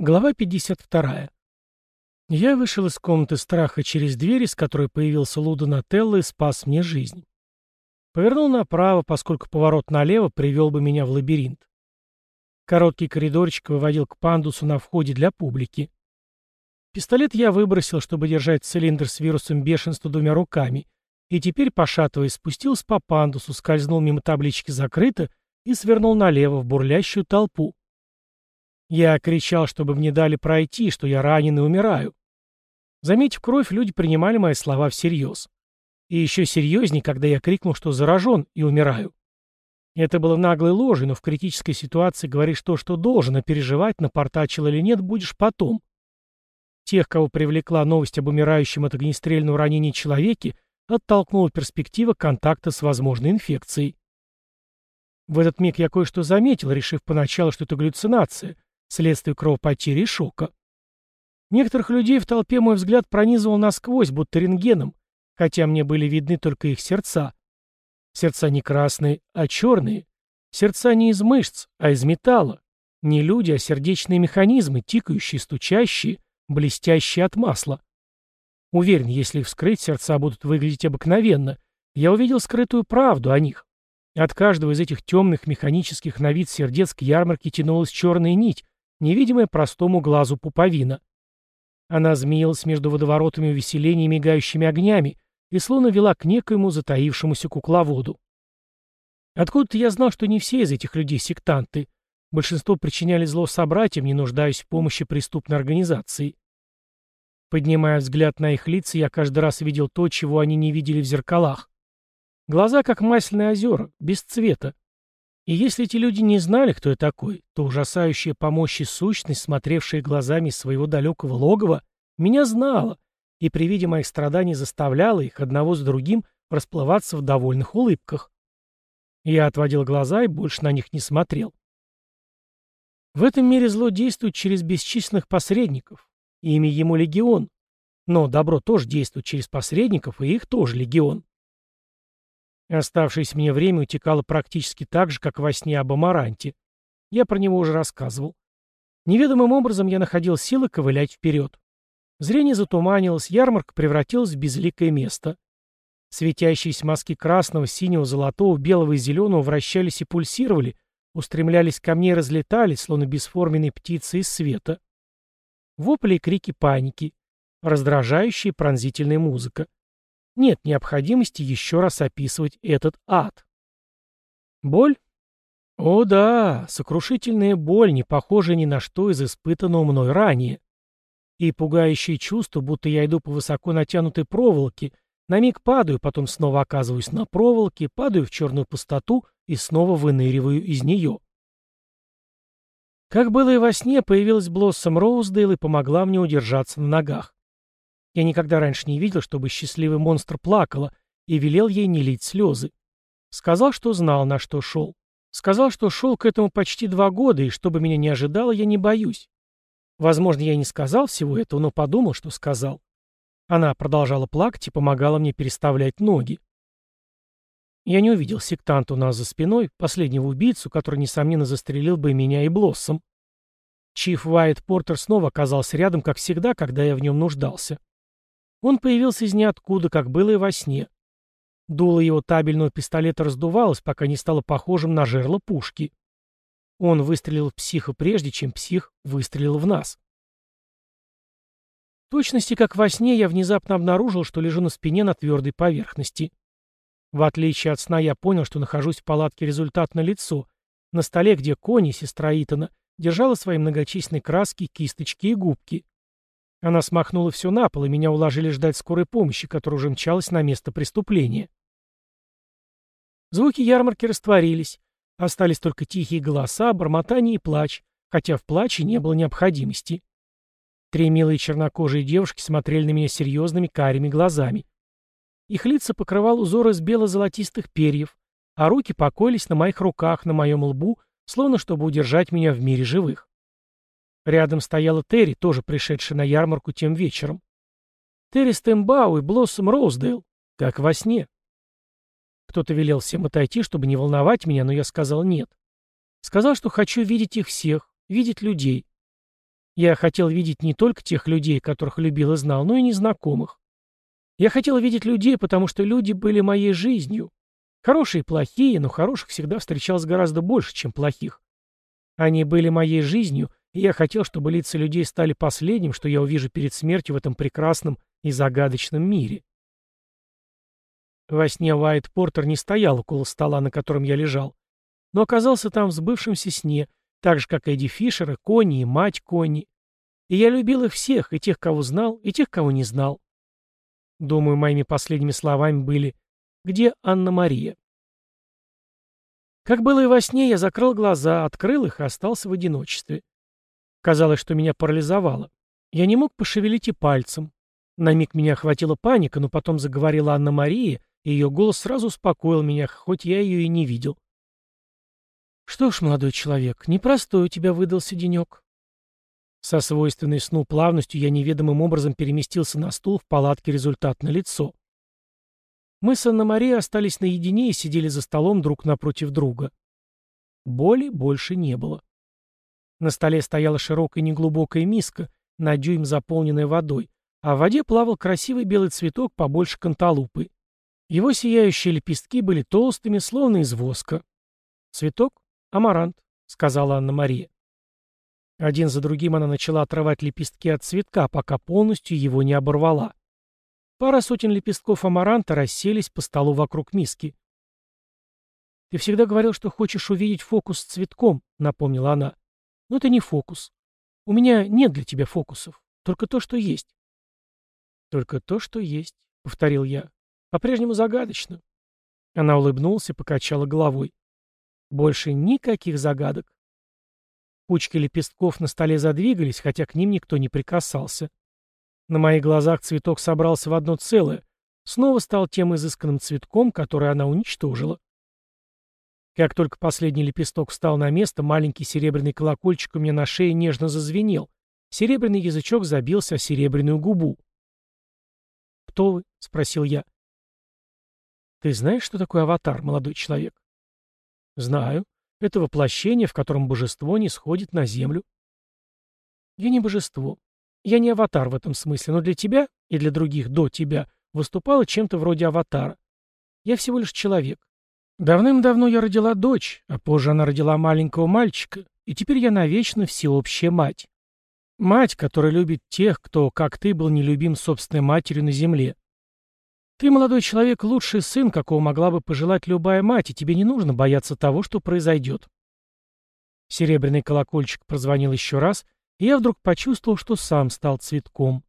Глава 52. Я вышел из комнаты страха через дверь, из которой появился Луда Нателло и спас мне жизнь. Повернул направо, поскольку поворот налево привел бы меня в лабиринт. Короткий коридорчик выводил к пандусу на входе для публики. Пистолет я выбросил, чтобы держать цилиндр с вирусом бешенства двумя руками, и теперь, пошатываясь, спустился по пандусу, скользнул мимо таблички «Закрыто» и свернул налево в бурлящую толпу. Я кричал, чтобы мне дали пройти, что я ранен и умираю. Заметив кровь, люди принимали мои слова всерьез. И еще серьезнее, когда я крикнул, что заражен и умираю. Это было наглой ложью, но в критической ситуации говоришь то, что должен, а переживать, напортачил или нет, будешь потом. Тех, кого привлекла новость об умирающем от огнестрельного ранения человеке, оттолкнула перспектива контакта с возможной инфекцией. В этот миг я кое-что заметил, решив поначалу, что это галлюцинация — следствие кровопотери и шока. Некоторых людей в толпе мой взгляд пронизывал насквозь, будто рентгеном, хотя мне были видны только их сердца. Сердца не красные, а черные. Сердца не из мышц, а из металла. Не люди, а сердечные механизмы, тикающие, стучащие, блестящие от масла. Уверен, если их вскрыть, сердца будут выглядеть обыкновенно. Я увидел скрытую правду о них. От каждого из этих темных механических на вид сердец к ярмарке тянулась черная нить, невидимая простому глазу пуповина. Она змеилась между водоворотами увеселения и мигающими огнями и словно вела к некоему затаившемуся кукловоду. Откуда-то я знал, что не все из этих людей сектанты. Большинство причиняли зло собратьям, не нуждаясь в помощи преступной организации. Поднимая взгляд на их лица, я каждый раз видел то, чего они не видели в зеркалах. Глаза, как масляные озера, без цвета. И если эти люди не знали, кто я такой, то ужасающая по мощи сущность, смотревшая глазами своего далекого логова, меня знала, и при виде моих страданий заставляла их одного с другим расплываться в довольных улыбках. Я отводил глаза и больше на них не смотрел. В этом мире зло действует через бесчисленных посредников. Имя ему легион. Но добро тоже действует через посредников, и их тоже легион. Оставшееся мне время утекало практически так же, как во сне об Амаранте. Я про него уже рассказывал. Неведомым образом я находил силы ковылять вперед. Зрение затуманилось, ярмарка превратилась в безликое место. Светящиеся маски красного, синего, золотого, белого и зеленого вращались и пульсировали, устремлялись ко мне и разлетались, словно бесформенные птицы из света. Вопли и крики паники, раздражающая пронзительная музыка нет необходимости еще раз описывать этот ад. Боль? О да, сокрушительная боль, не похожая ни на что из испытанного мной ранее. И пугающее чувство, будто я иду по высоко натянутой проволоке, на миг падаю, потом снова оказываюсь на проволоке, падаю в черную пустоту и снова выныриваю из нее. Как было и во сне, появилась Блоссом Роуздейл и помогла мне удержаться на ногах. Я никогда раньше не видел, чтобы счастливый монстр плакала, и велел ей не лить слезы. Сказал, что знал, на что шел. Сказал, что шел к этому почти два года, и чтобы меня не ожидало, я не боюсь. Возможно, я не сказал всего этого, но подумал, что сказал. Она продолжала плакать и помогала мне переставлять ноги. Я не увидел сектанта у нас за спиной, последнего убийцу, который, несомненно, застрелил бы меня и Блоссом. Чиф Уайт Портер снова оказался рядом, как всегда, когда я в нем нуждался. Он появился из ниоткуда, как было и во сне. Дуло его табельного пистолета раздувалось, пока не стало похожим на жерло пушки. Он выстрелил в психа прежде, чем псих выстрелил в нас. В точности, как во сне, я внезапно обнаружил, что лежу на спине на твердой поверхности. В отличие от сна, я понял, что нахожусь в палатке результат на лицо, на столе, где Кони, сестра Итана, держала свои многочисленные краски, кисточки и губки. Она смахнула все на пол, и меня уложили ждать скорой помощи, которая уже мчалась на место преступления. Звуки ярмарки растворились. Остались только тихие голоса, бормотание и плач, хотя в плаче не было необходимости. Три милые чернокожие девушки смотрели на меня серьезными карими глазами. Их лица покрывал узор из бело-золотистых перьев, а руки покоились на моих руках, на моем лбу, словно чтобы удержать меня в мире живых. Рядом стояла Терри, тоже пришедшая на ярмарку тем вечером. Терри Стэмбау и Блоссом Роуздейл, как во сне. Кто-то велел всем отойти, чтобы не волновать меня, но я сказал нет. Сказал, что хочу видеть их всех, видеть людей. Я хотел видеть не только тех людей, которых любил и знал, но и незнакомых. Я хотел видеть людей, потому что люди были моей жизнью. Хорошие и плохие, но хороших всегда встречалось гораздо больше, чем плохих. Они были моей жизнью, и я хотел, чтобы лица людей стали последним, что я увижу перед смертью в этом прекрасном и загадочном мире. Во сне Уайт Портер не стоял около стола, на котором я лежал, но оказался там в сбывшемся сне, так же, как Эдди Фишер, и Конни, и мать Конни. И я любил их всех, и тех, кого знал, и тех, кого не знал. Думаю, моими последними словами были «Где Анна-Мария?». Как было и во сне, я закрыл глаза, открыл их и остался в одиночестве. Казалось, что меня парализовало. Я не мог пошевелить и пальцем. На миг меня охватила паника, но потом заговорила Анна-Мария, и ее голос сразу успокоил меня, хоть я ее и не видел. «Что ж, молодой человек, непростой у тебя выдался денек». Со свойственной сну плавностью я неведомым образом переместился на стул в палатке результат на лицо. Мы с Анна-Марией остались наедине и сидели за столом друг напротив друга. Боли больше не было. На столе стояла широкая неглубокая миска, на дюйм заполненная водой, а в воде плавал красивый белый цветок побольше канталупы. Его сияющие лепестки были толстыми, словно из воска. «Цветок? Амарант», — сказала Анна-Мария. Один за другим она начала отрывать лепестки от цветка, пока полностью его не оборвала. Пара сотен лепестков амаранта расселись по столу вокруг миски. «Ты всегда говорил, что хочешь увидеть фокус с цветком», — напомнила она. Но это не фокус. У меня нет для тебя фокусов. Только то, что есть. Только то, что есть, — повторил я. По-прежнему загадочно. Она улыбнулась и покачала головой. Больше никаких загадок. Кучки лепестков на столе задвигались, хотя к ним никто не прикасался. На моих глазах цветок собрался в одно целое, снова стал тем изысканным цветком, который она уничтожила. Как только последний лепесток встал на место, маленький серебряный колокольчик у меня на шее нежно зазвенел. Серебряный язычок забился о серебряную губу. «Кто вы?» — спросил я. «Ты знаешь, что такое аватар, молодой человек?» «Знаю. Это воплощение, в котором божество не сходит на землю». «Я не божество. Я не аватар в этом смысле, но для тебя и для других до тебя выступала чем-то вроде аватара. Я всего лишь человек. Давным-давно я родила дочь, а позже она родила маленького мальчика, и теперь я навечно всеобщая мать. Мать, которая любит тех, кто, как ты, был нелюбим собственной матерью на земле. Ты, молодой человек, лучший сын, какого могла бы пожелать любая мать, и тебе не нужно бояться того, что произойдет. Серебряный колокольчик прозвонил еще раз, и я вдруг почувствовал, что сам стал цветком.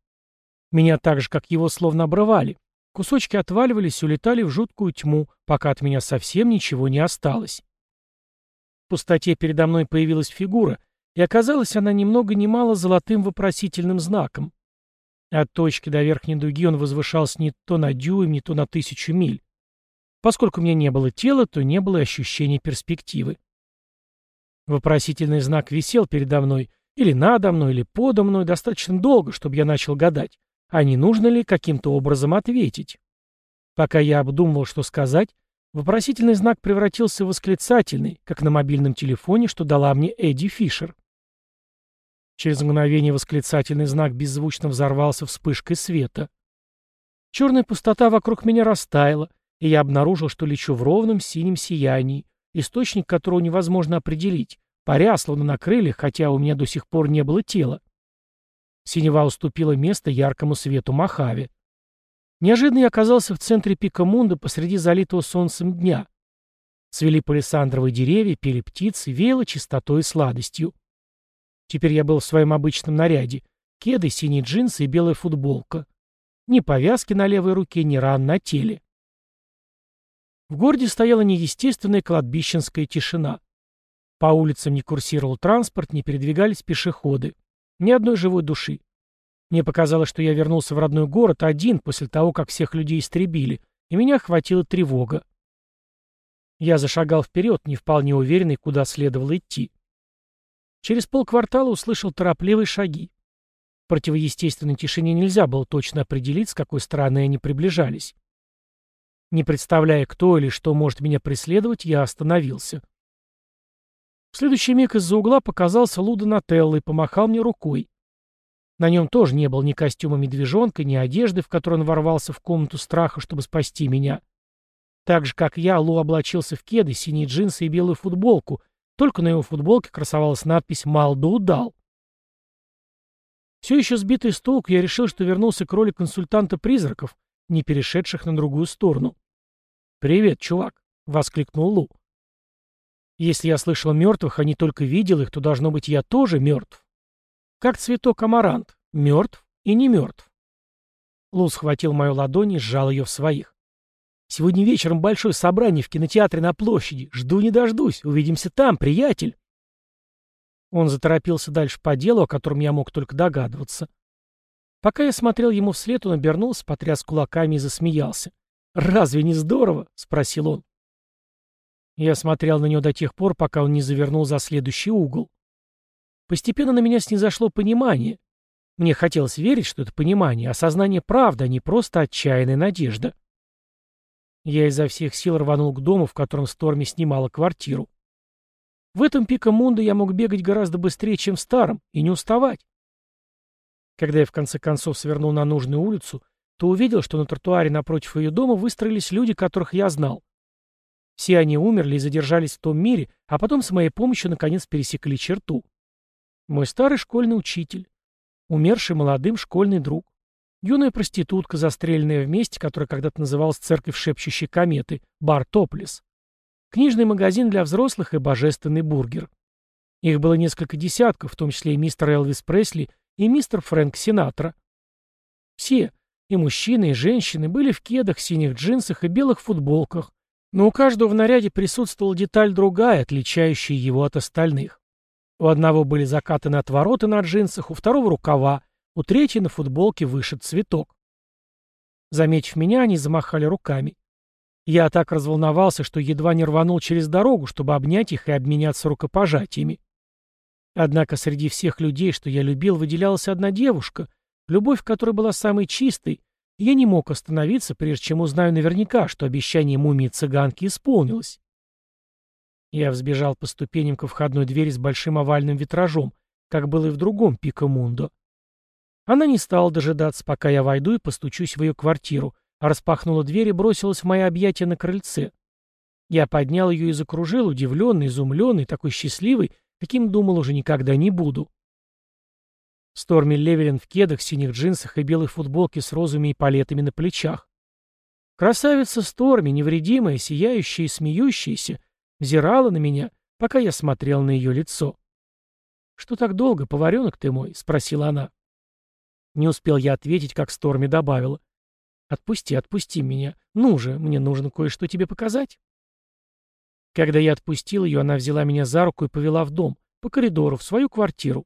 Меня так же, как его, словно обрывали. Кусочки отваливались и улетали в жуткую тьму, пока от меня совсем ничего не осталось. В пустоте передо мной появилась фигура, и оказалась она ни много ни мало золотым вопросительным знаком. От точки до верхней дуги он возвышался не то на дюйм, не то на тысячу миль. Поскольку у меня не было тела, то не было ощущения перспективы. Вопросительный знак висел передо мной, или надо мной, или подо мной достаточно долго, чтобы я начал гадать, а не нужно ли каким-то образом ответить. Пока я обдумывал, что сказать, вопросительный знак превратился в восклицательный, как на мобильном телефоне, что дала мне Эдди Фишер. Через мгновение восклицательный знак беззвучно взорвался вспышкой света. Черная пустота вокруг меня растаяла, и я обнаружил, что лечу в ровном синем сиянии, источник которого невозможно определить, паря, словно на крыльях, хотя у меня до сих пор не было тела. Синева уступила место яркому свету Махаве. Неожиданно я оказался в центре пика Мунда посреди залитого солнцем дня. Цвели палисандровые деревья, пели птицы, веяло чистотой и сладостью. Теперь я был в своем обычном наряде. Кеды, синие джинсы и белая футболка. Ни повязки на левой руке, ни ран на теле. В городе стояла неестественная кладбищенская тишина. По улицам не курсировал транспорт, не передвигались пешеходы. Ни одной живой души. Мне показалось, что я вернулся в родной город один после того, как всех людей истребили, и меня охватила тревога. Я зашагал вперед, не вполне уверенный, куда следовало идти. Через полквартала услышал торопливые шаги. В противоестественной тишине нельзя было точно определить, с какой стороны они приближались. Не представляя, кто или что может меня преследовать, я остановился. В следующий миг из-за угла показался Луда Нателло и помахал мне рукой. На нем тоже не было ни костюма медвежонка, ни одежды, в которой он ворвался в комнату страха, чтобы спасти меня. Так же, как я, Лу облачился в кеды, синие джинсы и белую футболку, только на его футболке красовалась надпись «Малдо удал». Все еще сбитый с толку, я решил, что вернулся к роли консультанта призраков, не перешедших на другую сторону. «Привет, чувак!» — воскликнул Лу. «Если я слышал мертвых, а не только видел их, то, должно быть, я тоже мертв. Как цветок амарант, мертв и не мертв». Лу схватил мою ладонь и сжал ее в своих. «Сегодня вечером большое собрание в кинотеатре на площади. Жду не дождусь. Увидимся там, приятель!» Он заторопился дальше по делу, о котором я мог только догадываться. Пока я смотрел ему вслед, он обернулся, потряс кулаками и засмеялся. «Разве не здорово?» — спросил он. Я смотрел на него до тех пор, пока он не завернул за следующий угол. Постепенно на меня снизошло понимание. Мне хотелось верить, что это понимание, осознание правды, а не просто отчаянная надежда. Я изо всех сил рванул к дому, в котором Сторми снимала квартиру. В этом пикамунде я мог бегать гораздо быстрее, чем в старом, и не уставать. Когда я в конце концов свернул на нужную улицу, то увидел, что на тротуаре напротив ее дома выстроились люди, которых я знал. Все они умерли и задержались в том мире, а потом с моей помощью наконец пересекли черту. Мой старый школьный учитель, умерший молодым школьный друг, юная проститутка, застреленная в месте, которое когда-то называлось Церковь Шепчущей Кометы, бар Топлес, книжный магазин для взрослых и божественный бургер. Их было несколько десятков, в том числе и мистер Элвис Пресли и мистер Фрэнк Синатра. Все, и мужчины, и женщины, были в кедах, синих джинсах и белых футболках, но у каждого в наряде присутствовала деталь другая, отличающая его от остальных. У одного были закатаны отвороты на джинсах, у второго рукава, у третьей на футболке вышит цветок. Заметив меня, они замахали руками. Я так разволновался, что едва не рванул через дорогу, чтобы обнять их и обменяться рукопожатиями. Однако среди всех людей, что я любил, выделялась одна девушка, любовь которой была самой чистой, я не мог остановиться, прежде чем узнаю наверняка, что обещание мумии-цыганки исполнилось. Я взбежал по ступеням ко входной двери с большим овальным витражом, как было и в другом Пико Мундо. Она не стала дожидаться, пока я войду и постучусь в ее квартиру, распахнула дверь и бросилась в мои объятия на крыльце. Я поднял ее и закружил, удивленный, изумленный, такой счастливый, каким думал уже никогда не буду. Сторми Левелин в кедах, синих джинсах и белой футболке с розовыми палетами на плечах. Красавица Сторми, невредимая, сияющая и смеющаяся, взирала на меня, пока я смотрел на ее лицо. «Что так долго, поваренок ты мой?» — спросила она. Не успел я ответить, как Сторми добавила. «Отпусти, отпусти меня. Ну же, мне нужно кое-что тебе показать». Когда я отпустил ее, она взяла меня за руку и повела в дом, по коридору, в свою квартиру.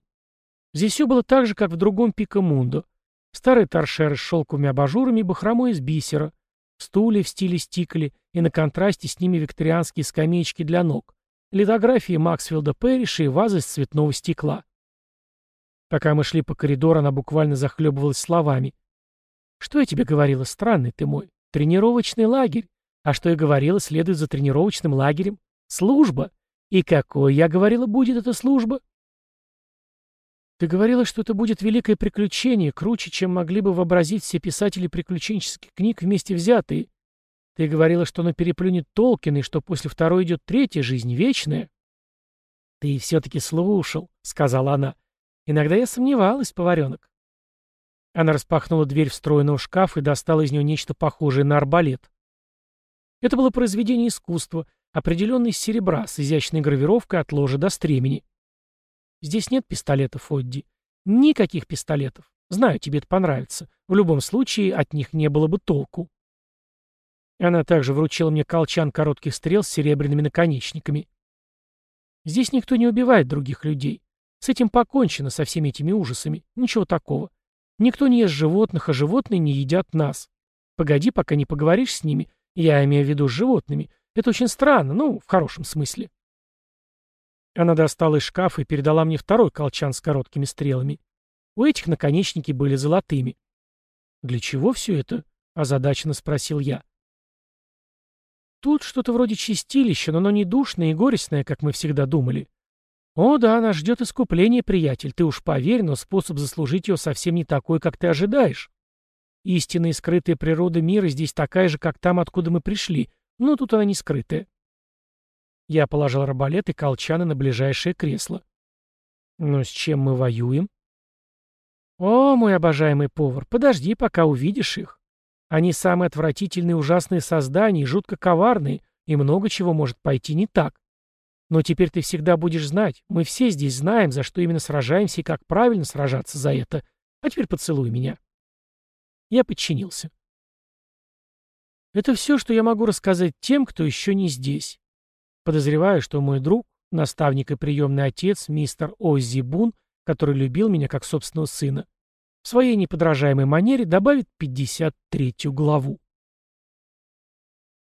Здесь все было так же, как в другом Пикамундо. Старые торшеры с шелковыми абажурами и бахромой из бисера, стулья в стиле стикли и на контрасте с ними викторианские скамеечки для ног, литографии Максфилда Перриша и вазы из цветного стекла. Пока мы шли по коридору, она буквально захлебывалась словами. Что я тебе говорила, странный ты мой? Тренировочный лагерь. А что я говорила, следует за тренировочным лагерем? Служба. И какой, я говорила, будет эта служба? Ты говорила, что это будет великое приключение, круче, чем могли бы вообразить все писатели приключенческих книг вместе взятые. Ты говорила, что оно переплюнет Толкина, и что после второй идет третья жизнь, вечная. Ты все-таки слушал, — сказала она. Иногда я сомневалась, поваренок. Она распахнула дверь встроенного шкафа и достала из нее нечто похожее на арбалет. Это было произведение искусства, определенное из серебра, с изящной гравировкой от ложа до стремени. Здесь нет пистолетов, Одди. Никаких пистолетов. Знаю, тебе это понравится. В любом случае, от них не было бы толку. Она также вручила мне колчан коротких стрел с серебряными наконечниками. Здесь никто не убивает других людей. С этим покончено, со всеми этими ужасами. Ничего такого. Никто не ест животных, а животные не едят нас. Погоди, пока не поговоришь с ними. Я имею в виду с животными. Это очень странно, ну, в хорошем смысле. Она достала из шкафа и передала мне второй колчан с короткими стрелами. У этих наконечники были золотыми. «Для чего все это?» — озадаченно спросил я. «Тут что-то вроде чистилища, но оно не душное и горестное, как мы всегда думали. О да, нас ждет искупление, приятель, ты уж поверь, но способ заслужить его совсем не такой, как ты ожидаешь. Истинная и скрытая природа мира здесь такая же, как там, откуда мы пришли, но тут она не скрытая. Я положил арбалет и колчаны на ближайшее кресло. Но с чем мы воюем? О, мой обожаемый повар, подожди, пока увидишь их. Они самые отвратительные ужасные создания, жутко коварные, и много чего может пойти не так. Но теперь ты всегда будешь знать, мы все здесь знаем, за что именно сражаемся и как правильно сражаться за это. А теперь поцелуй меня. Я подчинился. Это все, что я могу рассказать тем, кто еще не здесь. Подозреваю, что мой друг, наставник и приемный отец, мистер Оззи Бун, который любил меня как собственного сына, в своей неподражаемой манере добавит 53 главу.